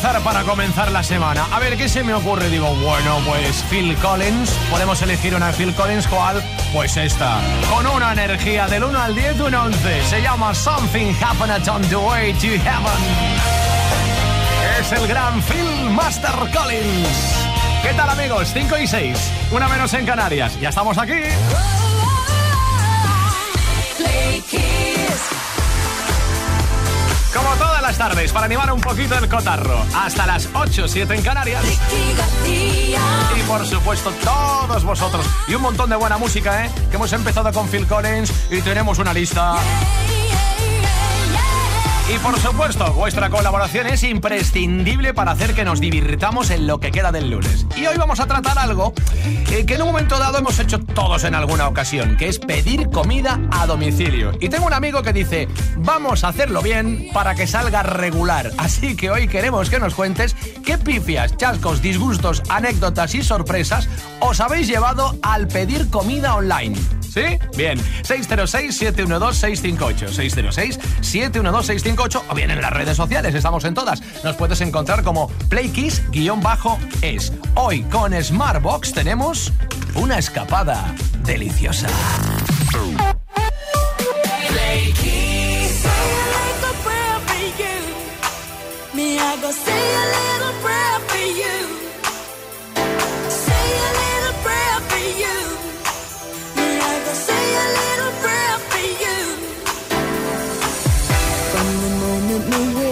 Para comenzar la semana? A ver, ¿qué se me ocurre? Digo, bueno, pues Phil Collins. Podemos elegir una Phil Collins, ¿cuál? Pues esta. Con una energía del 1 al 10, un 11. Se llama Something Happened on the Way to Heaven. Es el gran Phil Master Collins. ¿Qué tal amigos? 5 y 6. Una menos en Canarias. Ya estamos aquí. Las tardes, para animar un poquito el cotarro. Hasta las 8, 7 en Canarias. Y por supuesto, todos vosotros. Y un montón de buena música, ¿eh? Que hemos empezado con Phil Collins y tenemos una lista. Y por supuesto, vuestra colaboración es imprescindible para hacer que nos divirtamos en lo que queda del lunes. Y hoy vamos a tratar algo eh, que en un momento dado hemos hecho todos en alguna ocasión, que es pedir comida a domicilio. Y tengo un amigo que dice, vamos a hacerlo bien para que salga regular. Así que hoy queremos que nos cuentes qué pifias, chascos, disgustos, anécdotas y sorpresas os habéis llevado al pedir comida online. ¿Sí? Bien. 606-712-658. 606-712-658 o bien en las redes sociales, estamos en todas. Nos puedes encontrar como PlayKiss-es. Hoy con Smartbox tenemos una escapada deliciosa. Say a little prayer for you. minute away.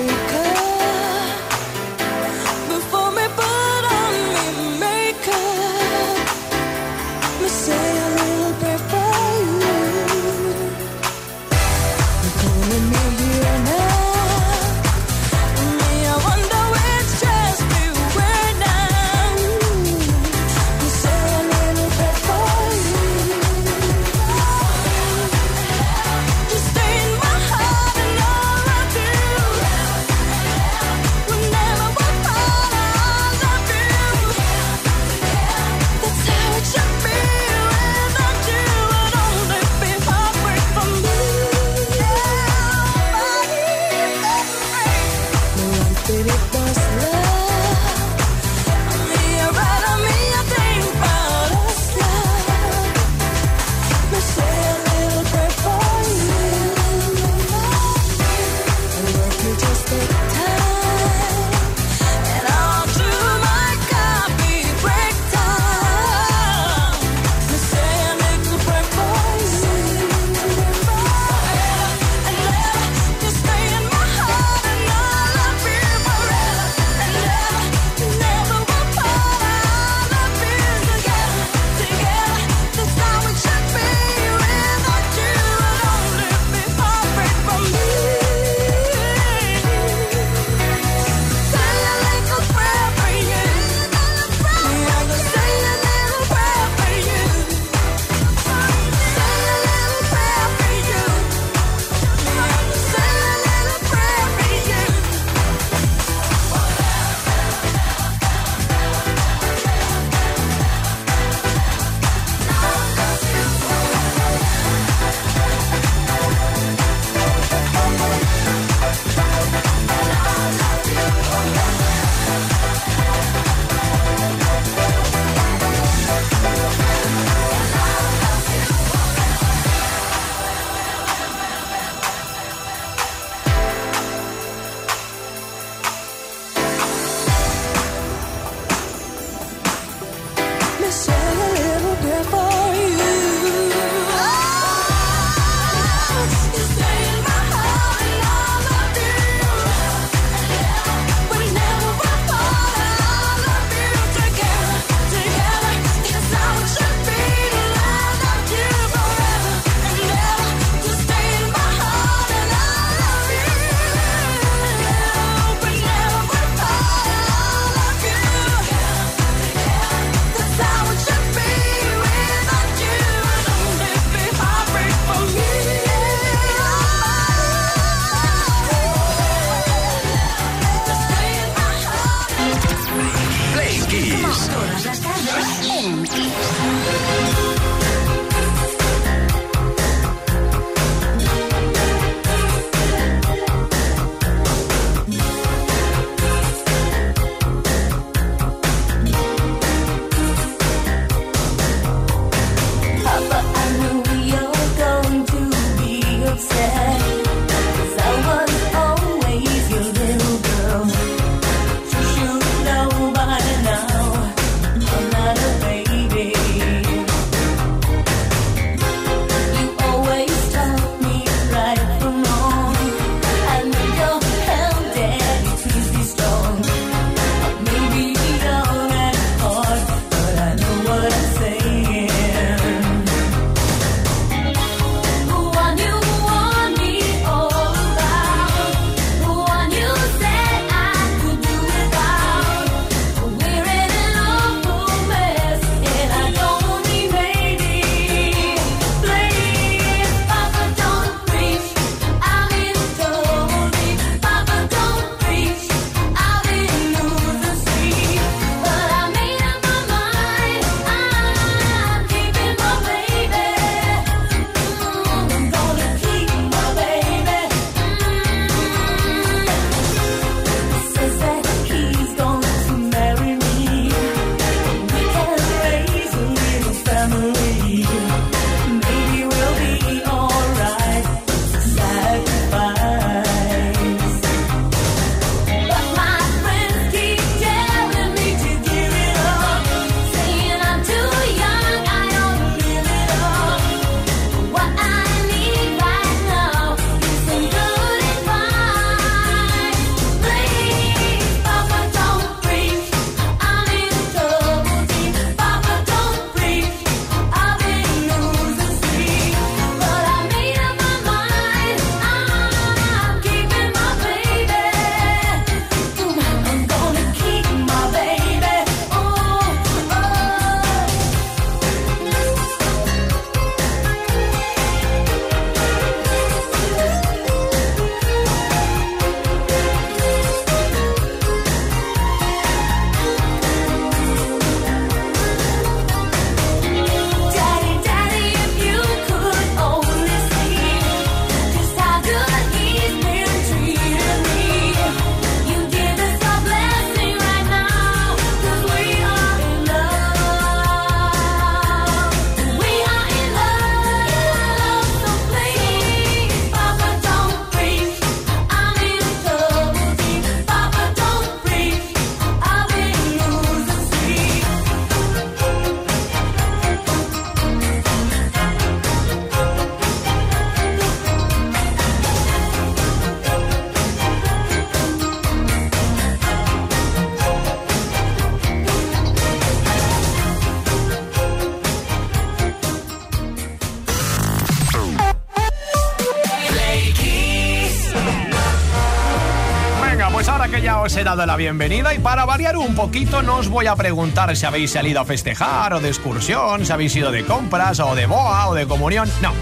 La bienvenida y para variar un poquito no os voy a preguntar si habéis salido a festejar o de excursión, si habéis ido de compras o de boa o de comunión. No.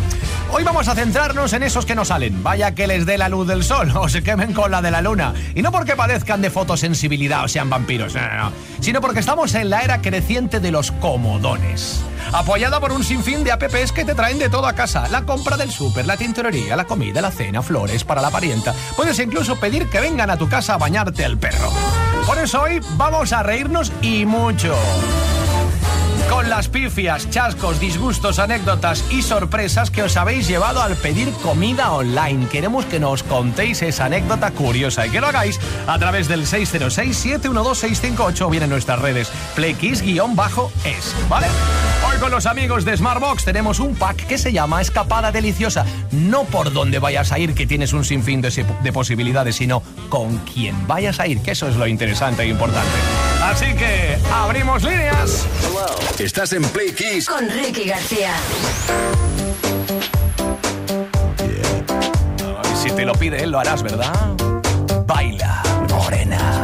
Hoy vamos a centrarnos en esos que no salen. Vaya que les dé la luz del sol o se quemen con la de la luna. Y no porque padezcan de fotosensibilidad o sean vampiros, no, no, no. Sino porque estamos en la era creciente de los comodones. Apoyada por un sinfín de apps que te traen de todo a casa. La compra del súper, la tintorería, la comida, la cena, flores para la parienta. Puedes incluso pedir que vengan a tu casa a bañarte el perro. Por eso hoy vamos a reírnos y mucho. Con las pifias, chascos, disgustos, anécdotas y sorpresas que os habéis llevado al pedir comida online. Queremos que nos contéis esa anécdota curiosa y que lo hagáis a través del 606-712-658 o bien en nuestras redes playkiss-es, ¿vale? Con los amigos de Smartbox tenemos un pack que se llama Escapada Deliciosa. No por donde vayas a ir que tienes un sinfín de, de posibilidades, sino con quién vayas a ir, que eso es lo interesante e importante. Así que abrimos líneas. Estás en Play Kiss con Ricky García. Y si te lo pide él, lo harás, ¿verdad? Baila, morena.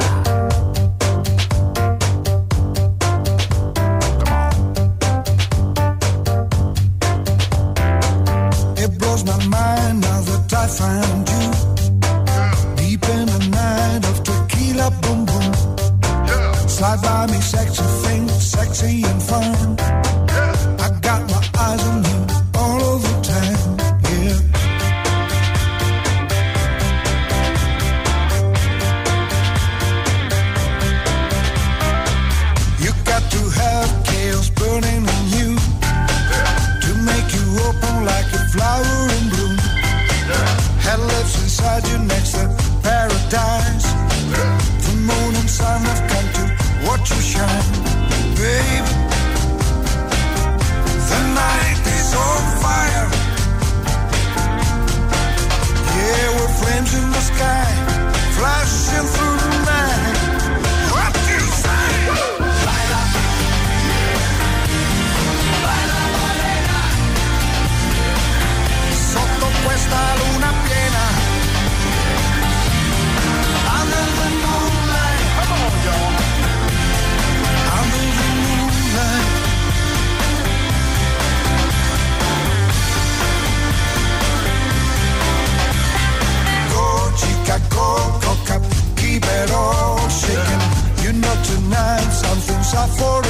For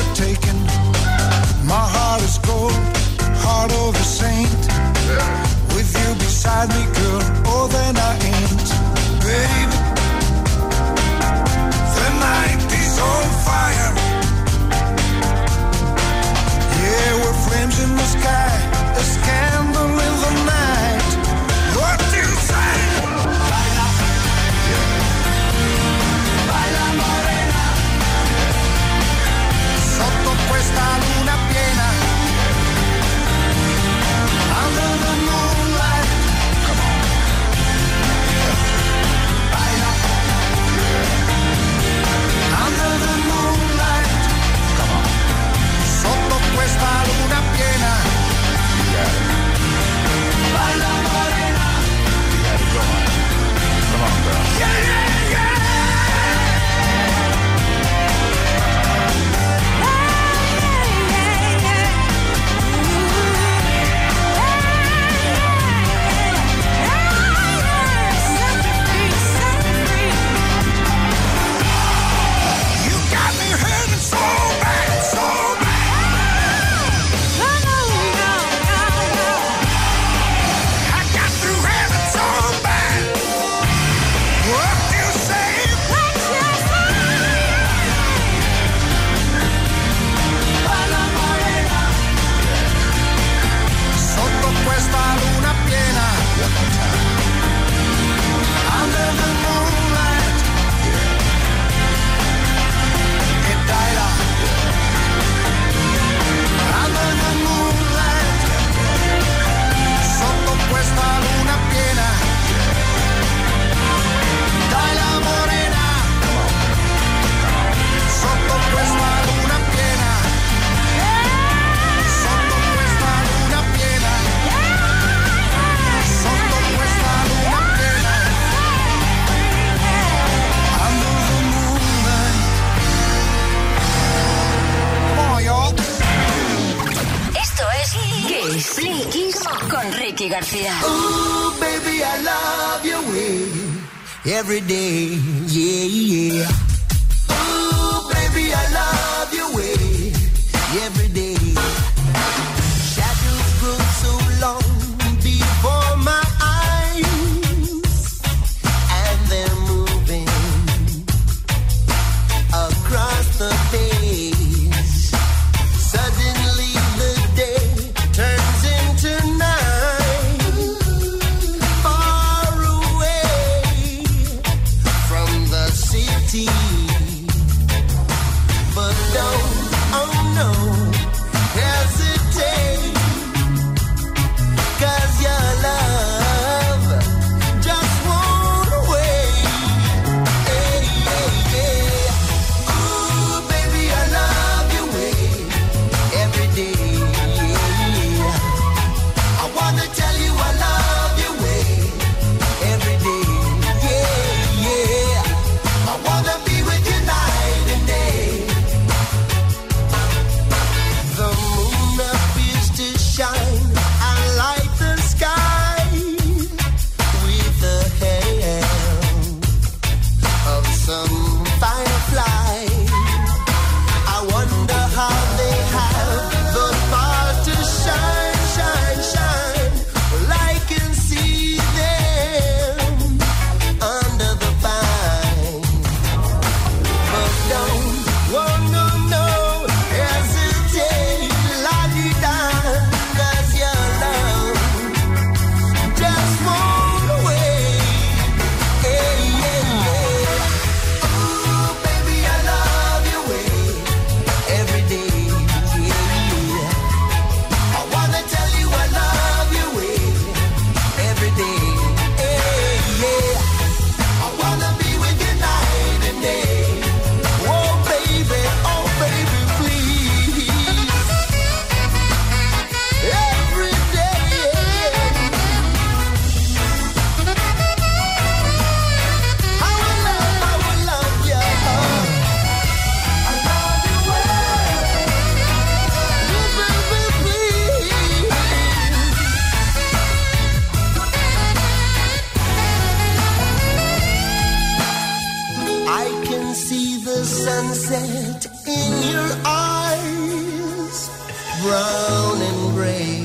brown and gray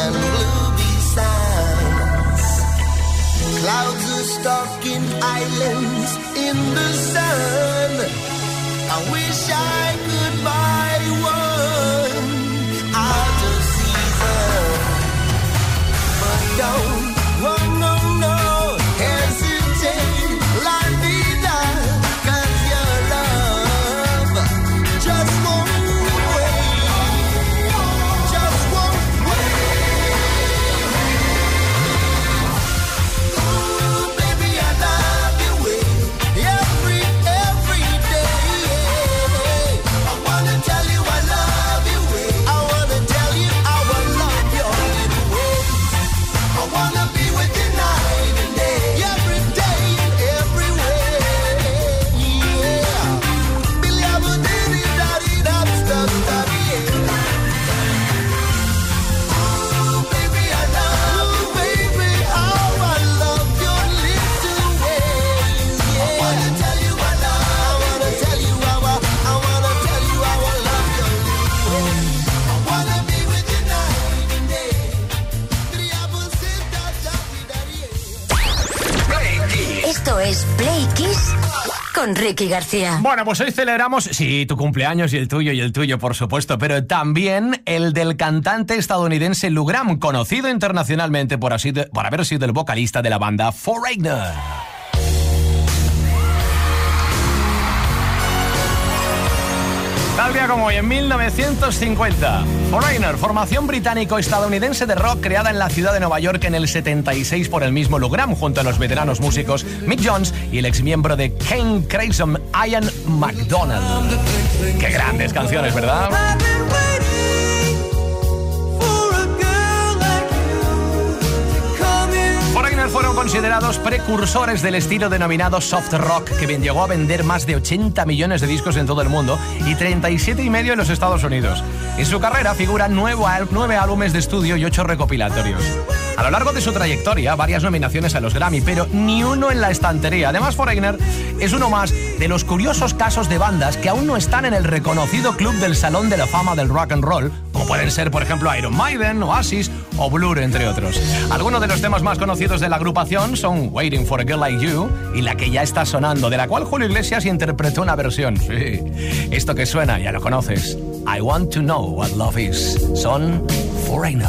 and blue besides. Clouds are stalking islands in the sun. I wish I could buy one. con Ricky García. Bueno, pues hoy celebramos, sí, tu cumpleaños y el tuyo y el tuyo, por supuesto, pero también el del cantante estadounidense Lou Graham, conocido internacionalmente por haber sido el vocalista de la banda Foreigner. Tal como hoy en 1950. Foreigner, formación británico-estadounidense de rock creada en la ciudad de Nueva York en el 76 por el mismo Lugram, junto a los veteranos músicos Mick Jones y el exmiembro de Ken Crimson, Ian McDonald. Qué grandes canciones, ¿verdad? son considerados precursores del estilo denominado soft rock, que bien llegó a vender más de 80 millones de discos en todo el mundo y 37 y medio en los Estados Unidos. En su carrera figuran nueve álbumes de estudio y ocho recopilatorios. A lo largo de su trayectoria, varias nominaciones a los Grammy, pero ni uno en la estantería. Además, Foreigner es uno más de los curiosos casos de bandas que aún no están en el reconocido club del Salón de la Fama del Rock and Roll, como pueden ser, por ejemplo, Iron Maiden, Oasis o Blur, entre otros. Algunos de los temas más conocidos de la agrupación son Waiting for a Girl Like You y la que ya está sonando, de la cual Julio Iglesias interpretó una versión. Sí. Esto que suena, ya lo conoces. I Want to Know What Love Is. Son Foreigner.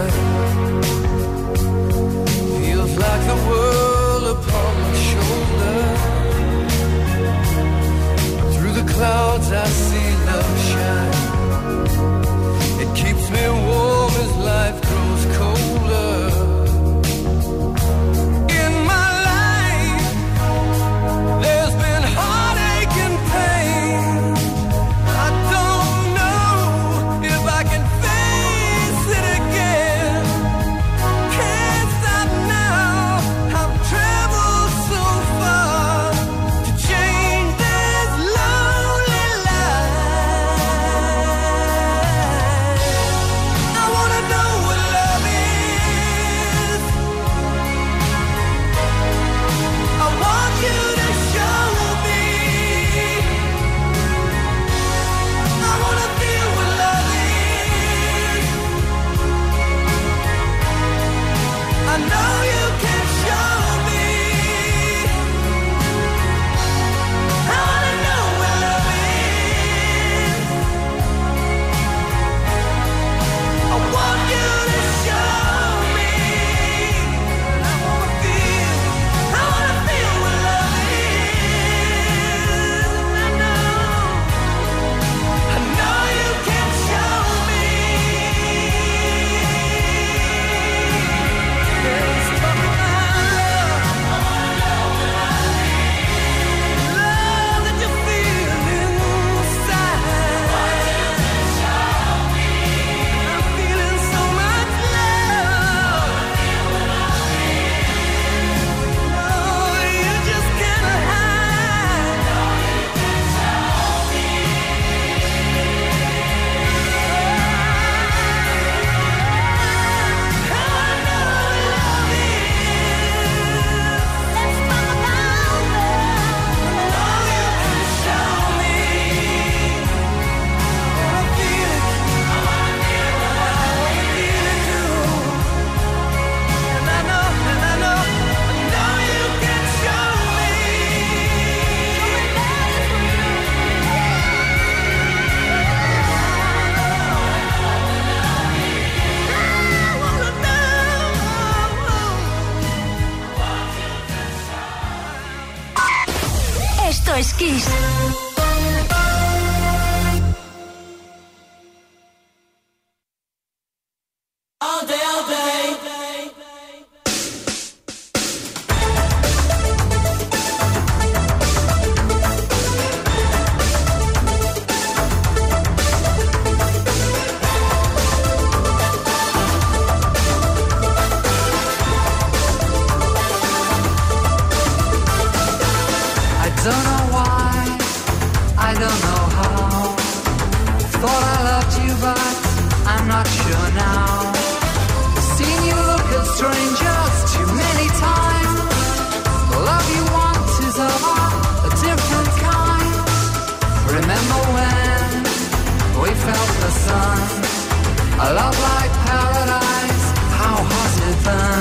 time. A love like paradise, how has it been?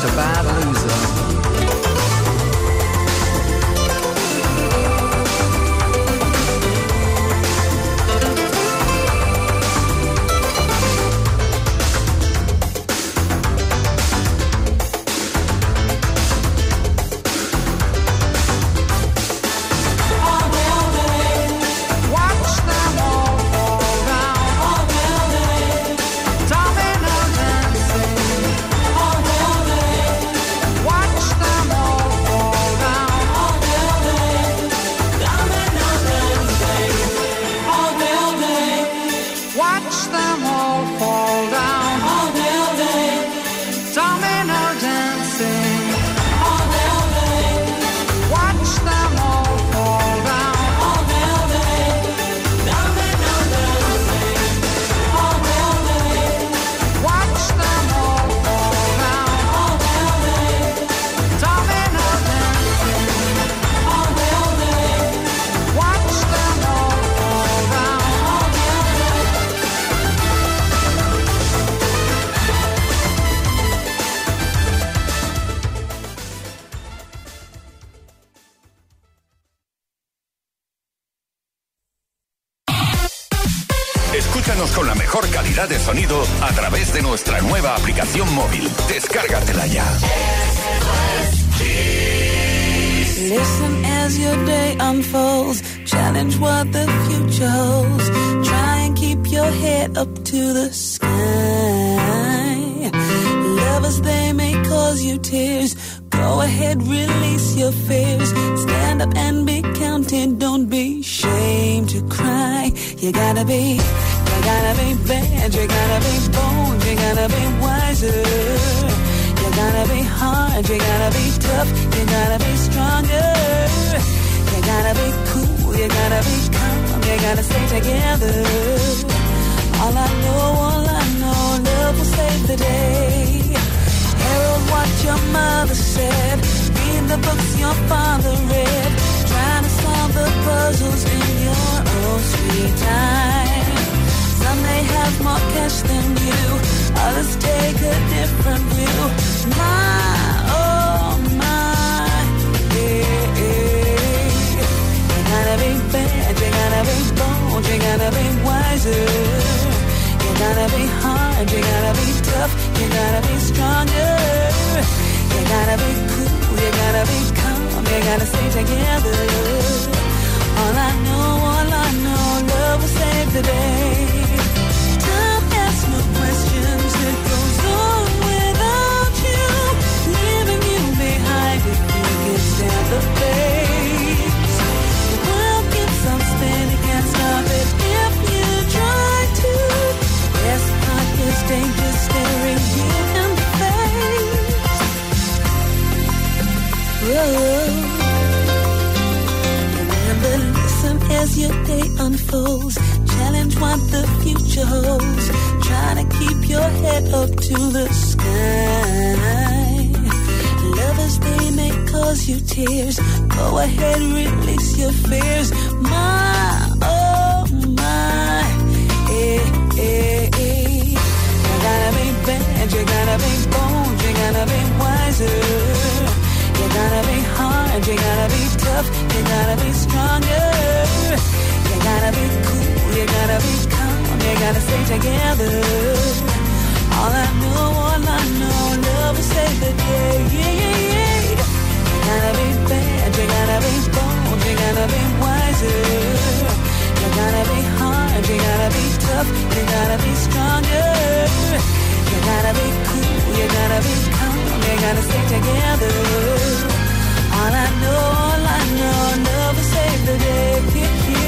to battle de sonido a través de nuestra nueva aplicación móvil. Descárgatela ya. Listen as your day unfolds. Challenge what the future holds. Try and keep your head up to the sky. They may cause you tears. Go ahead, release your fears. Stand up and be counted. Don't be ashamed to cry. You gotta be, you gotta be bad. You gotta be bold. You gotta be wiser. You gotta be hard, you gotta be tough, you gotta be stronger. You gotta be cool, you gotta be calm, you gotta stay together. All I know, all I know, love will save the day. Herald what your mother said, read the books your father read, trying to solve the puzzles in your own sweet time. Some may have more cash than you, others take a different view. My, oh my, yeah, yeah. You gotta be bad, you gotta be bold, you gotta be wiser. Gotta be hard, you gotta be tough, you gotta be stronger. You gotta be cool, you gotta be calm, you gotta stay together. All I know, all I know, love will save the day. You tears. Go ahead and replace your fears. My oh my eh I gotta be bad, you gotta be bold, you gotta be wiser. You gotta be hard, you gotta be tough, you gotta be stronger. You gotta be cool, you gotta be calm, you gotta stay together. All I know, all I know, love will save the day. Yeah, yeah, yeah. You gotta be bad, you gotta be bold, you gotta be wiser. You gotta be hard, you gotta be tough, you gotta be stronger. You gotta be cool, you gotta be calm, you gotta stay together. All I know, all I know, will save the day. Got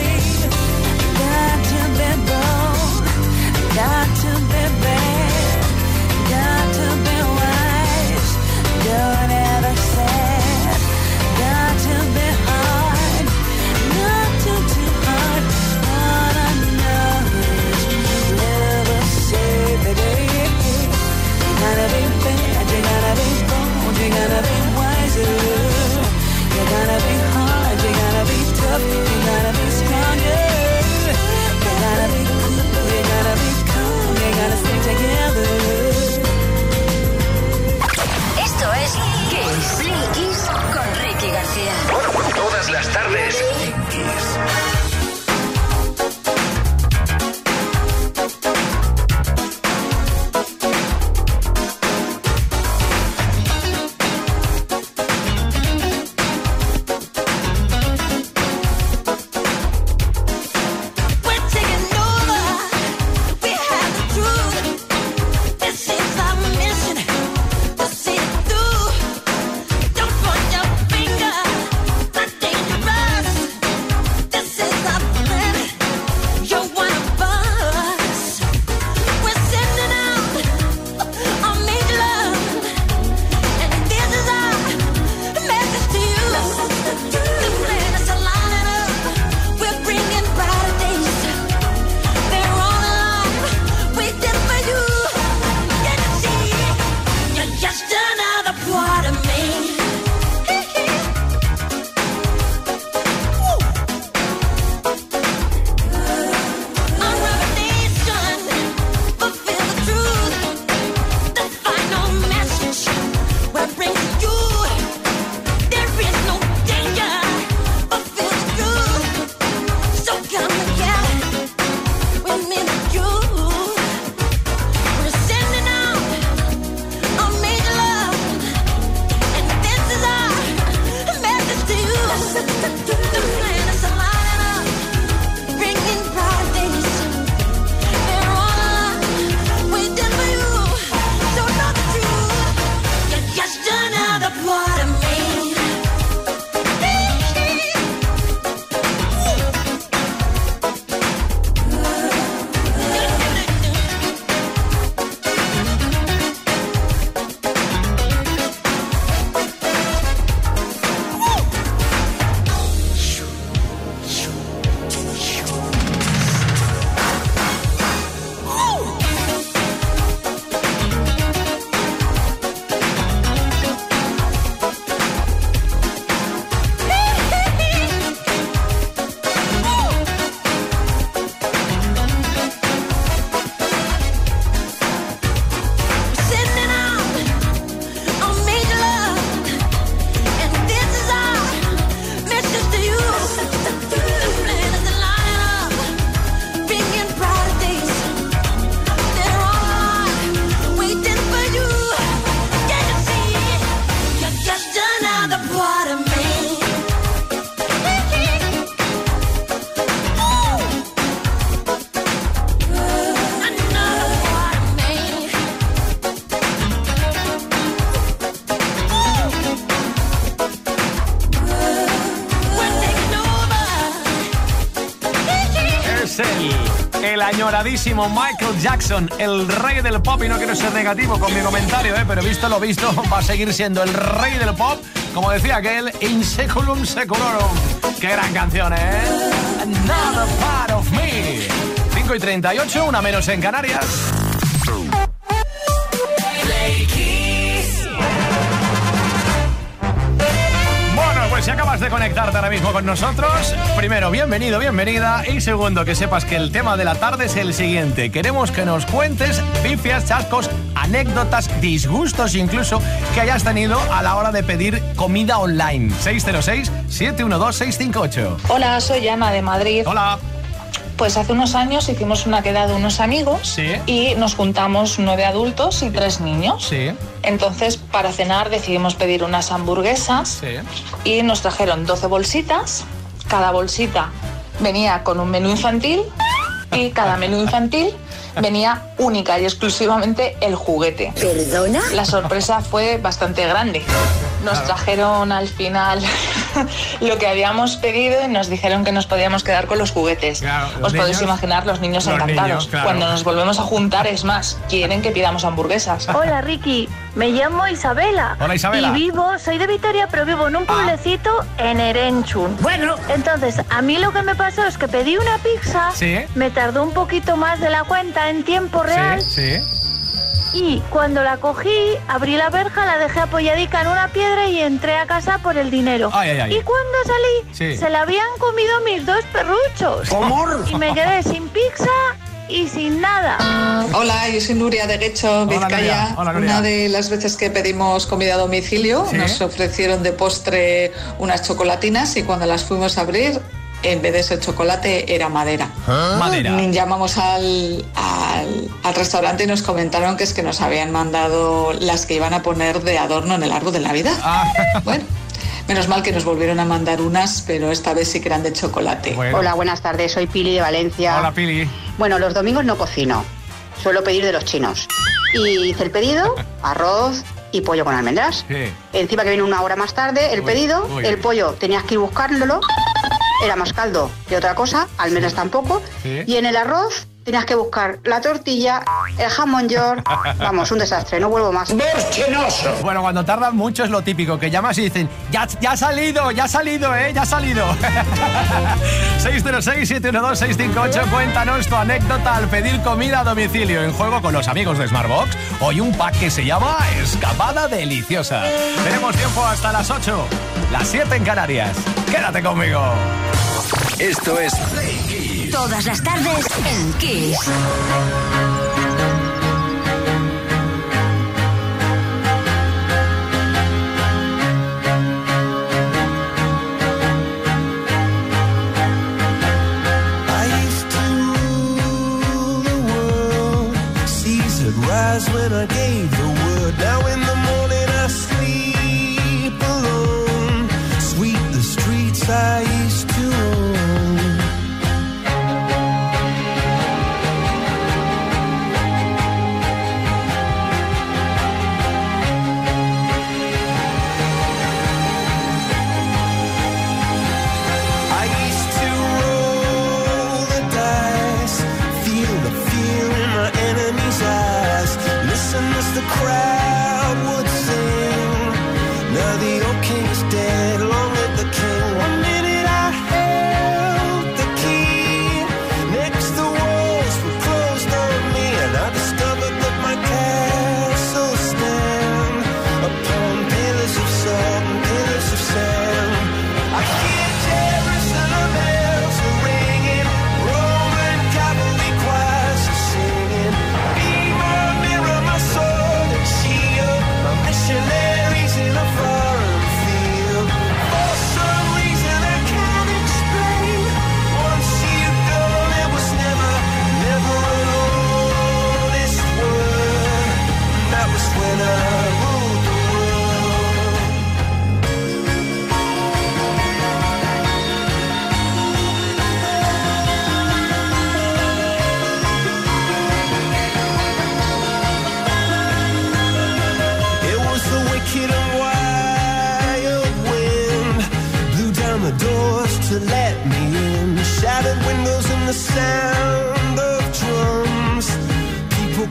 El añoradísimo Michael Jackson, el rey del pop, y no quiero ser negativo con mi comentario, ¿eh? pero visto lo visto, va a seguir siendo el rey del pop, como decía aquel, in seculum seculorum. Qué gran canción, ¿eh? Another part of me. 5 y 38, una menos en Canarias. Si acabas de conectarte ahora mismo con nosotros, primero, bienvenido, bienvenida. Y segundo, que sepas que el tema de la tarde es el siguiente. Queremos que nos cuentes pifias, chascos, anécdotas, disgustos incluso que hayas tenido a la hora de pedir comida online. 606-712-658. Hola, soy Ana de Madrid. Hola. Pues hace unos años hicimos una quedada de unos amigos Sí. y nos juntamos nueve adultos y tres niños. Sí, Entonces, para cenar decidimos pedir unas hamburguesas sí. y nos trajeron 12 bolsitas. Cada bolsita venía con un menú infantil y cada menú infantil venía única y exclusivamente el juguete. ¿Perdona? La sorpresa fue bastante grande. Nos trajeron al final lo que habíamos pedido y nos dijeron que nos podíamos quedar con los juguetes. Claro, los Os podéis imaginar los niños los encantados. niños, claro. Cuando nos volvemos a juntar, es más, quieren que pidamos hamburguesas. Hola Ricky, me llamo Isabela. Hola, Isabela. Y vivo, soy de Vitoria, pero vivo en un pueblecito en Erenchun. Bueno. Entonces, a mí lo que me pasó es que pedí una pizza, Sí. me tardó un poquito más de la cuenta en tiempo real Sí, sí. Y cuando la cogí, abrí la verja, la dejé apoyadica en una piedra y entré a casa por el dinero. Ay, ay, ay. Y cuando salí, Sí. se la habían comido mis dos perruchos. Y me quedé sin pizza y sin nada. Hola, yo soy Nuria de Guecho, Hola, Vizcaya. Nuria. Hola, Nuria. Una de las veces que pedimos comida a domicilio, Sí. nos ofrecieron de postre unas chocolatinas y cuando las fuimos a abrir, en vez de ser chocolate, era madera. Madera. Mm, Llamamos al, al- al restaurante y nos comentaron que es que nos habían mandado las que iban a poner de adorno en el árbol de Navidad. Ah, Bueno, menos mal que nos volvieron a mandar unas, pero esta vez sí que eran de chocolate. bueno. Hola, buenas tardes. Soy Pili de Valencia. Hola, Pili. Bueno, los domingos no cocino. Suelo pedir de los chinos. Y hice el pedido, arroz y pollo con almendras. Sí. Encima que viene una hora más tarde el Uy, pedido, uy. el pollo tenías que ir buscándolo. Era más caldo que otra cosa, almendras tampoco. Sí. Y en el arroz tenías que buscar la tortilla, el jamón york. Vamos, un desastre, no vuelvo más. Bueno, cuando tardan mucho es lo típico, que llamas y dicen, ya, ya ha salido, ya ha salido, ¿eh? Ya ha salido. 606-712-658, cuéntanos tu anécdota al pedir comida a domicilio en juego con los amigos de Smartbox. Hoy un pack que se llama Escapada Deliciosa. Tenemos tiempo hasta las 8, las 7 en Canarias. Quédate conmigo. Esto es Play Kiss. Todas las tardes en Kiss. When I gave the word. Now in the morning I sleep alone. Sweep the streets I used to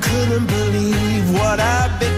couldn't believe what I've become.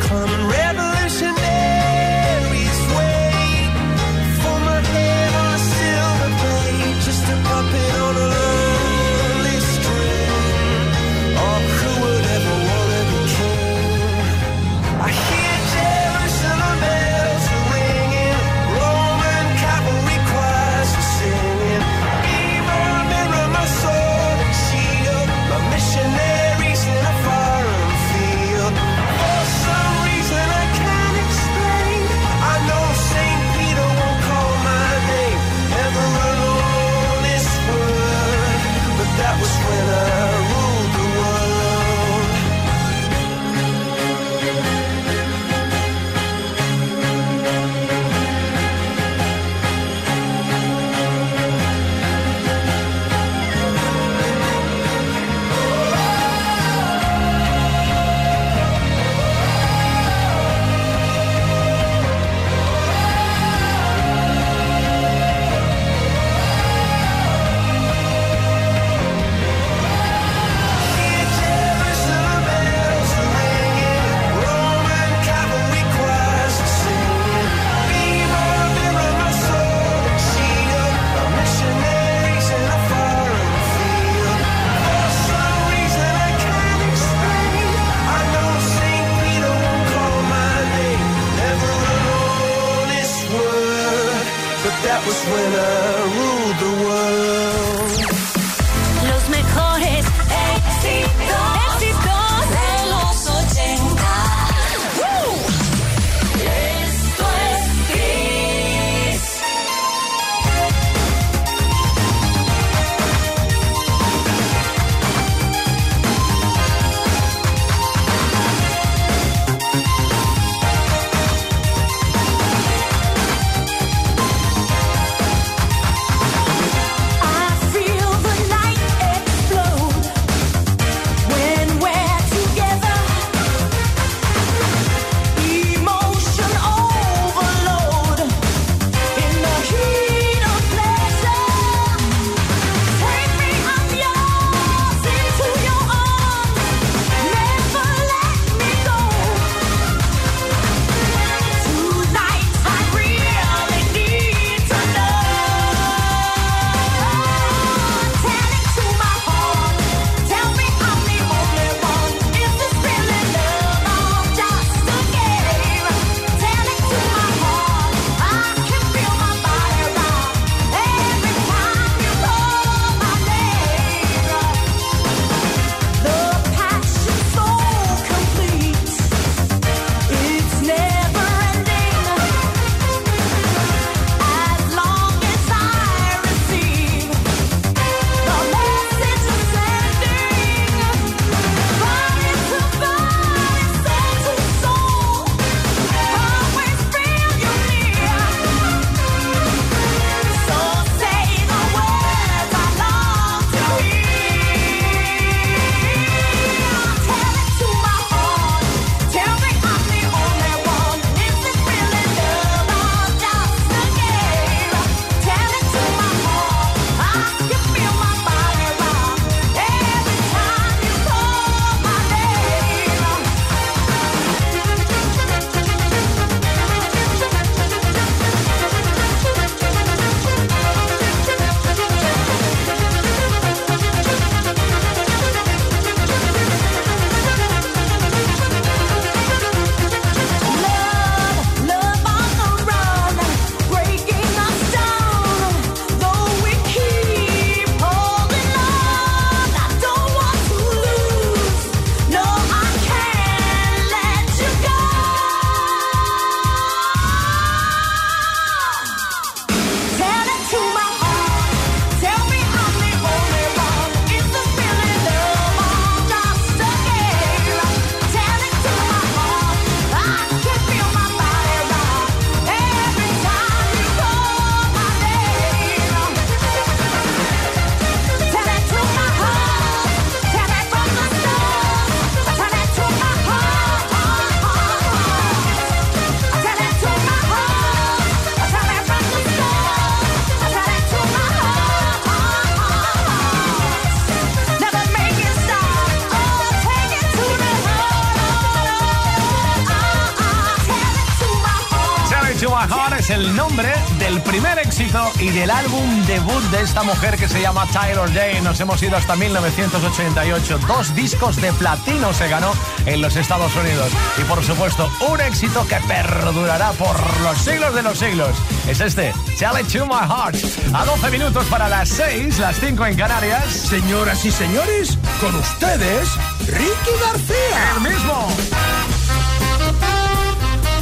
de esta mujer que se llama Tyler Day. Nos hemos ido hasta 1988. Dos discos de platino se ganó en los Estados Unidos. Y por supuesto, un éxito que perdurará por los siglos de los siglos. Es este, Challenge to My Heart. A 12 minutos para las 6, las 5 en Canarias. Señoras y señores, con ustedes, Ricky García. El mismo.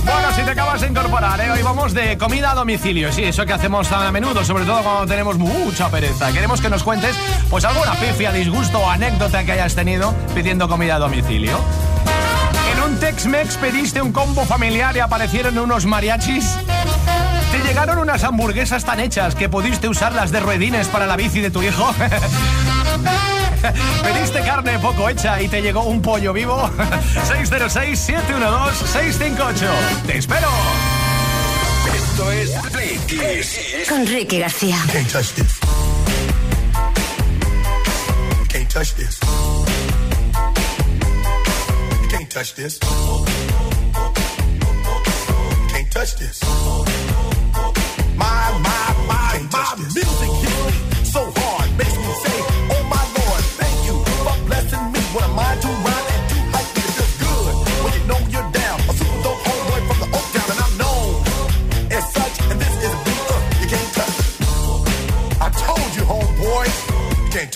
Bueno, si te acabas de incorporar, ¿eh? hoy vamos de comida a domicilio. Sí, eso que hacemos tan a menudo, sobre todo cuando tenemos mucha pereza. Queremos que nos cuentes pues alguna pifia, disgusto o anécdota que hayas tenido pidiendo comida a domicilio. En un Tex-Mex pediste un combo familiar y aparecieron unos mariachis. Te llegaron unas hamburguesas tan hechas que pudiste usarlas de ruedines para la bici de tu hijo. Pediste carne poco hecha y te llegó un pollo vivo. 606-712-658. ¡Te espero! Esto es Play Kiss. Con Ricky García. Can't touch this. Can't touch this. Can't touch this. Can't touch this. My, my.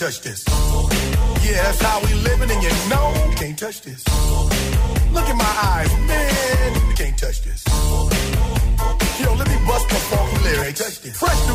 touch this. Yeah, that's how we living, and you know you can't touch this. Look in my eyes, man, you can't touch this. Yo, let me bust the funky lyrics. Fresh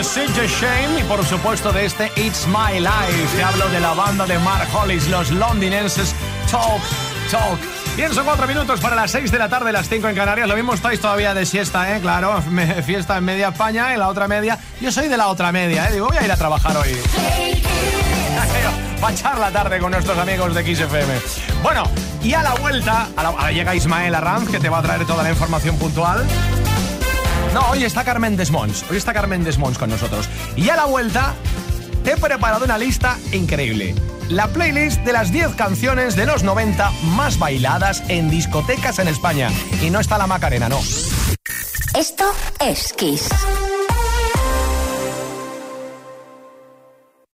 de CJ Shame y por supuesto de este It's My Life. Te hablo de la banda de Mark Hollis, los londinenses Talk Talk. Bien, son cuatro minutos para las seis de la tarde, las cinco en Canarias. Lo mismo estáis todavía de siesta, ¿eh? Claro, me- fiesta en media España, en la otra media. Yo soy de la otra media, ¿eh? Digo, voy a ir a trabajar hoy. Para echar la tarde con nuestros amigos de XFM. Bueno, y a la vuelta, a la- llega Ismael Arranz, que te va a traer toda la información puntual. No, hoy está Carmen Desmonts. Hoy está Carmen Desmonts con nosotros. Y a la vuelta, he preparado una lista increíble. La playlist de las 10 canciones de los 90 más bailadas en discotecas en España. Y no está la Macarena, no. Esto es Kiss.